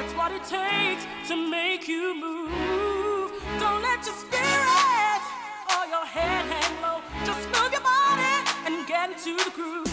that's what it takes to make you move. Don't let your spirit or your head hang low. Just move your body and get into the groove.